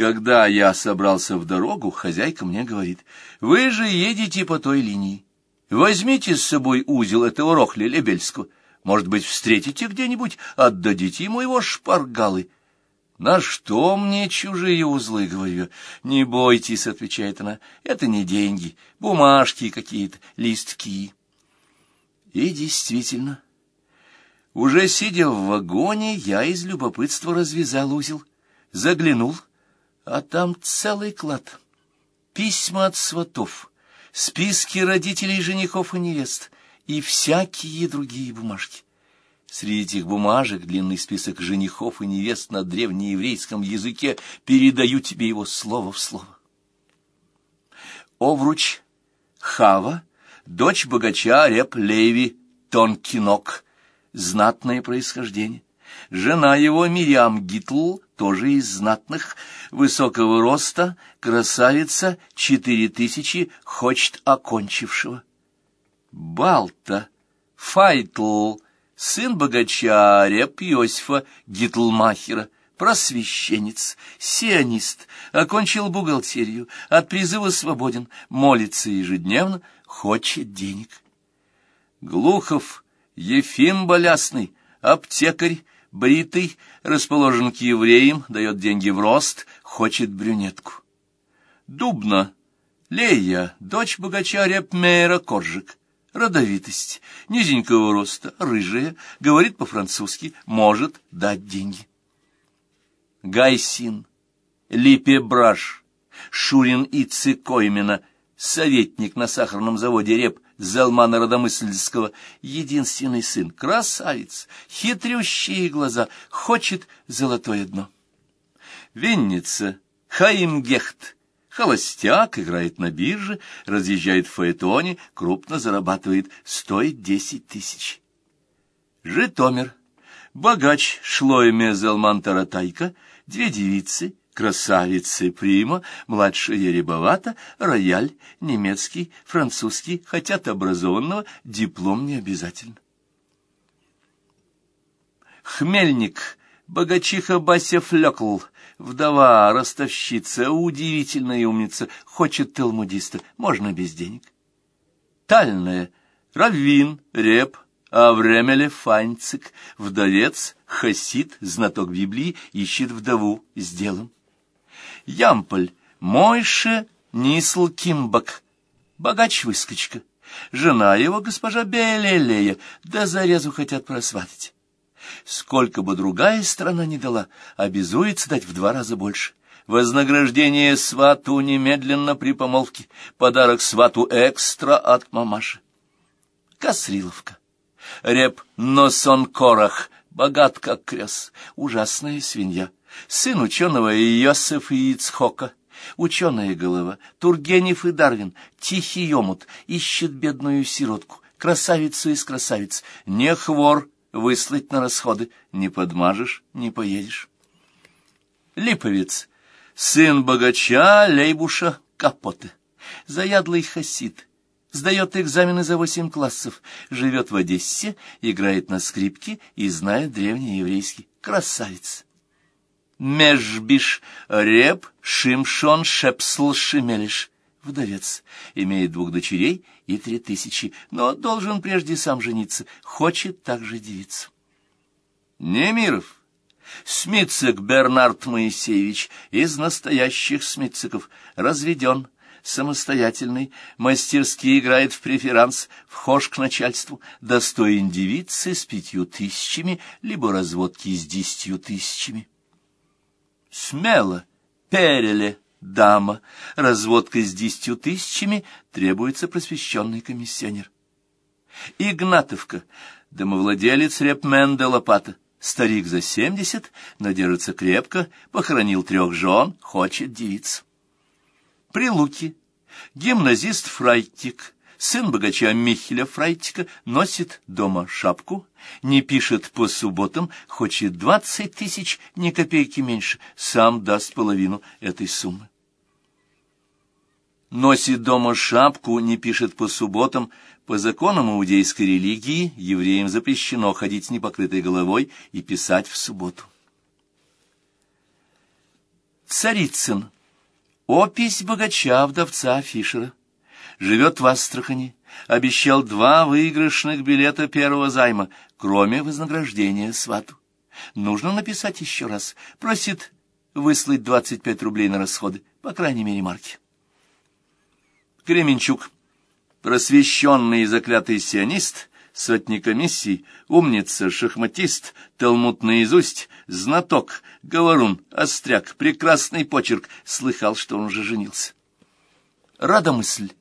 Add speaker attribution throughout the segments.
Speaker 1: Когда я собрался в дорогу, хозяйка мне говорит, «Вы же едете по той линии. Возьмите с собой узел этого Рохля Лебельского. Может быть, встретите где-нибудь, отдадите ему его шпаргалы». «На что мне чужие узлы?» — говорю. «Не бойтесь», — отвечает она, — «это не деньги, бумажки какие-то, листки». И действительно, уже сидя в вагоне, я из любопытства развязал узел, заглянул, а там целый клад. Письма от сватов, списки родителей женихов и невест и всякие другие бумажки. Среди этих бумажек длинный список женихов и невест на древнееврейском языке. Передаю тебе его слово в слово. Овруч Хава, дочь богача Реп Леви Тонкинок, знатное происхождение. Жена его Мириам Гитл, тоже из знатных, высокого роста, красавица, четыре тысячи, хочет окончившего. Балта, Файтл, сын богача реб Иосифа Гитлмахера, просвещенец, сионист, окончил бухгалтерию, от призыва свободен, молится ежедневно, хочет денег. Глухов, Ефим Болясный, аптекарь, бритый, расположен к евреям, дает деньги в рост, хочет брюнетку. Дубна, Лея, дочь богача Репмейра Коржик, родовитость, низенького роста, рыжая, говорит по-французски, может дать деньги. Гайсин, Липе Браш, Шурин и Цикоймина, советник на сахарном заводе Реп Залмана Родомысльского, единственный сын, красавец, хитрющие глаза, хочет золотое дно. Винница, Хаим Гехт, Холостяк играет на бирже, разъезжает в фаэтоне, крупно зарабатывает, стоит десять тысяч. Житомир. Богач Шлойме Залман Таратайка, две девицы, красавицы Прима, младшая Рябовата, рояль, немецкий, французский, хотят образованного, диплом не обязательно. Хмельник. Богачиха Бася Флекл, Вдова, ростовщица, удивительная умница, хочет талмудиста, можно без денег. Тальная, раввин, реп, а времеле фанцик, вдовец, хасид, знаток Библии, ищет вдову с делом. Ямполь, Мойше, Нисл Кимбак, богач-выскочка, жена его, госпожа Белелея, да зарезу хотят просватить. Сколько бы другая страна ни дала, обязуется дать в два раза больше. Вознаграждение свату немедленно при помолвке, подарок свату экстра от мамаши. Касриловка. Реп Носон Корах, богат как крес, ужасная свинья. Сын ученого Иосифа Ицхока, ученая голова, Тургенев и Дарвин, тихий омут, ищет бедную сиротку, красавицу из красавиц, не хвор, выслать на расходы. Не подмажешь, не поедешь. Липовец, сын богача Лейбуша Капоты, заядлый хасид, сдает экзамены за восемь классов, живет в Одессе, играет на скрипке и знает древний еврейский. Красавец. Межбиш Реп Шимшон Шепсл Шемелиш, вдовец, имеет двух дочерей и три тысячи, но должен прежде сам жениться, хочет также девицу. Немиров, Смитцик Бернард Моисеевич, из настоящих Смитциков, разведен, самостоятельный, мастерски играет в преферанс, вхож к начальству, достоин девицы с пятью тысячами, либо разводки с десятью тысячами. Смело, переле, дама, разводка с десятью тысячами, требуется просвещенный комиссионер. Игнатовка, домовладелец Репмен де Лопата, старик за семьдесят, но держится крепко, похоронил трех жен, хочет девиц. Прилуки, гимназист Фрайтик, сын богача Михеля Фрайтика, носит дома шапку, не пишет по субботам, хочет двадцать тысяч, ни копейки меньше, сам даст половину этой суммы. Носит дома шапку, не пишет по субботам, по законам иудейской религии евреям запрещено ходить с непокрытой головой и писать в субботу. Царицын. Опись богача-вдовца Фишера. Живет в Астрахани. Обещал два выигрышных билета первого займа, кроме вознаграждения свату. Нужно написать еще раз. Просит выслать 25 рублей на расходы, по крайней мере, марки. Кременчук. Просвещенный и заклятый сионист, сотни комиссий, умница, шахматист, талмуд наизусть, знаток, говорун, остряк, прекрасный почерк, слыхал, что он уже женился. Радомысль.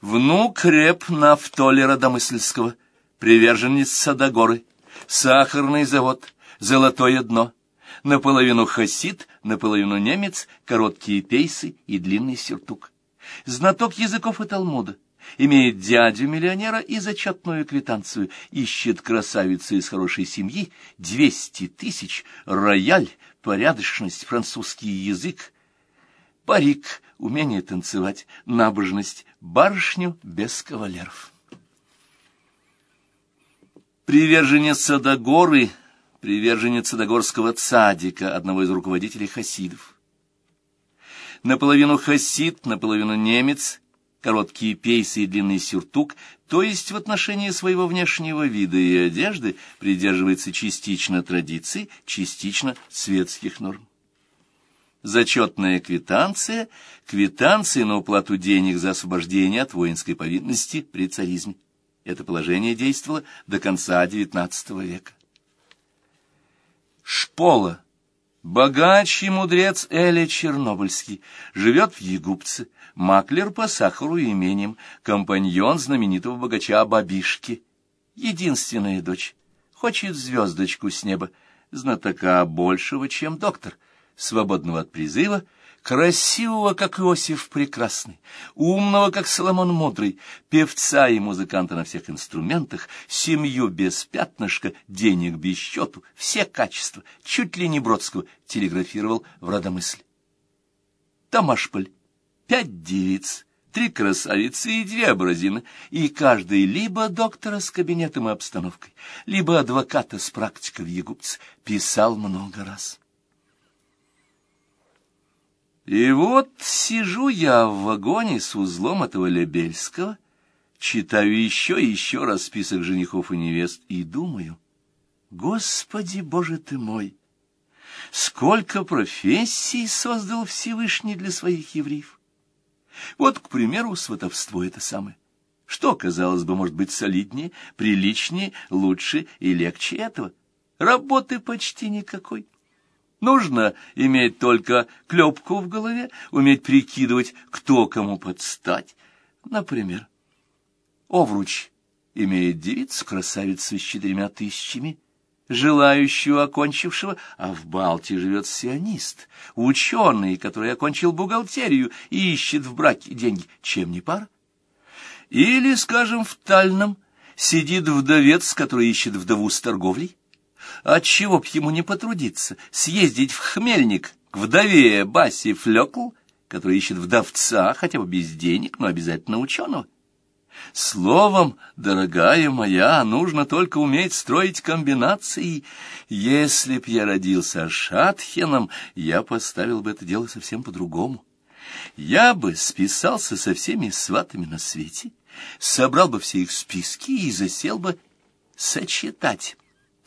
Speaker 1: Внук реп Нафтоли Радомысльского, приверженец Садогоры, сахарный завод, золотое дно, наполовину хасид, наполовину немец, короткие пейсы и длинный сюртук. Знаток языков и Талмуда, имеет дядю-миллионера и зачетную квитанцию, ищет красавицу из хорошей семьи, двести тысяч, рояль, порядочность, французский язык, парик, умение танцевать, набожность, барышню без кавалеров. Приверженец Садогоры, приверженец Садогорского цадика, одного из руководителей хасидов. Наполовину хасид, наполовину немец, короткие пейсы и длинный сюртук, то есть в отношении своего внешнего вида и одежды придерживается частично традиций, частично светских норм. Зачетная квитанция – квитанция на уплату денег за освобождение от воинской повинности при царизме. Это положение действовало до конца XIX века. Шпола. Богач мудрец Эля Чернобыльский. Живет в Егупце. Маклер по сахару и имениям. Компаньон знаменитого богача Бабишки. Единственная дочь. Хочет звездочку с неба. Знатока большего, чем доктор. Свободного от призыва — красивого, как Иосиф Прекрасный, умного, как Соломон Мудрый, певца и музыканта на всех инструментах, семью без пятнышка, денег без счету, все качества, чуть ли не Бродского, телеграфировал в родомысле. Тамашполь, пять девиц, три красавицы и две образины, и каждый либо доктора с кабинетом и обстановкой, либо адвоката с практикой в Егупце, писал много раз. И вот сижу я в вагоне с узлом этого Лебельского, читаю еще и еще раз список женихов и невест и думаю, Господи, Боже ты мой! Сколько профессий создал Всевышний для своих евреев! Вот, к примеру, сватовство это самое. Что, казалось бы, может быть солиднее, приличнее, лучше и легче этого? Работы почти никакой. Нужно иметь только клепку в голове, уметь прикидывать, кто кому подстать. Например, Овруч имеет девицу-красавицу с четырьмя тысячами, желающую окончившего, а в Балте живет сионист, ученый, который окончил бухгалтерию и ищет в браке деньги. Чем не пара? Или, скажем, в Тальном сидит вдовец, который ищет вдову с торговлей, Отчего б ему не потрудиться, съездить в Хмельник к вдове Баси Флекл, который ищет вдовца, хотя бы без денег, но обязательно ученого? Словом, дорогая моя, нужно только уметь строить комбинации. Если б я родился Шатхеном, я поставил бы это дело совсем по-другому. Я бы списался со всеми сватами на свете, собрал бы все их списки и засел бы сочетать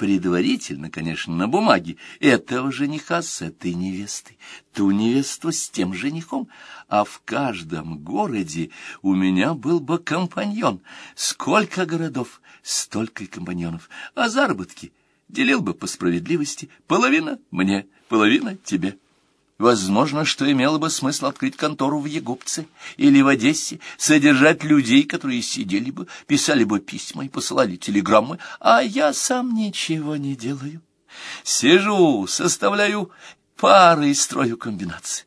Speaker 1: предварительно, конечно, на бумаге, этого жениха с этой невестой, ту невесту с тем женихом, а в каждом городе у меня был бы компаньон. Сколько городов, столько и компаньонов, а заработки делил бы по справедливости, половина мне, половина тебе. Возможно, что имело бы смысл открыть контору в Егупце или в Одессе, содержать людей, которые сидели бы, писали бы письма и посылали телеграммы, а я сам ничего не делаю. Сижу, составляю пары и строю комбинации.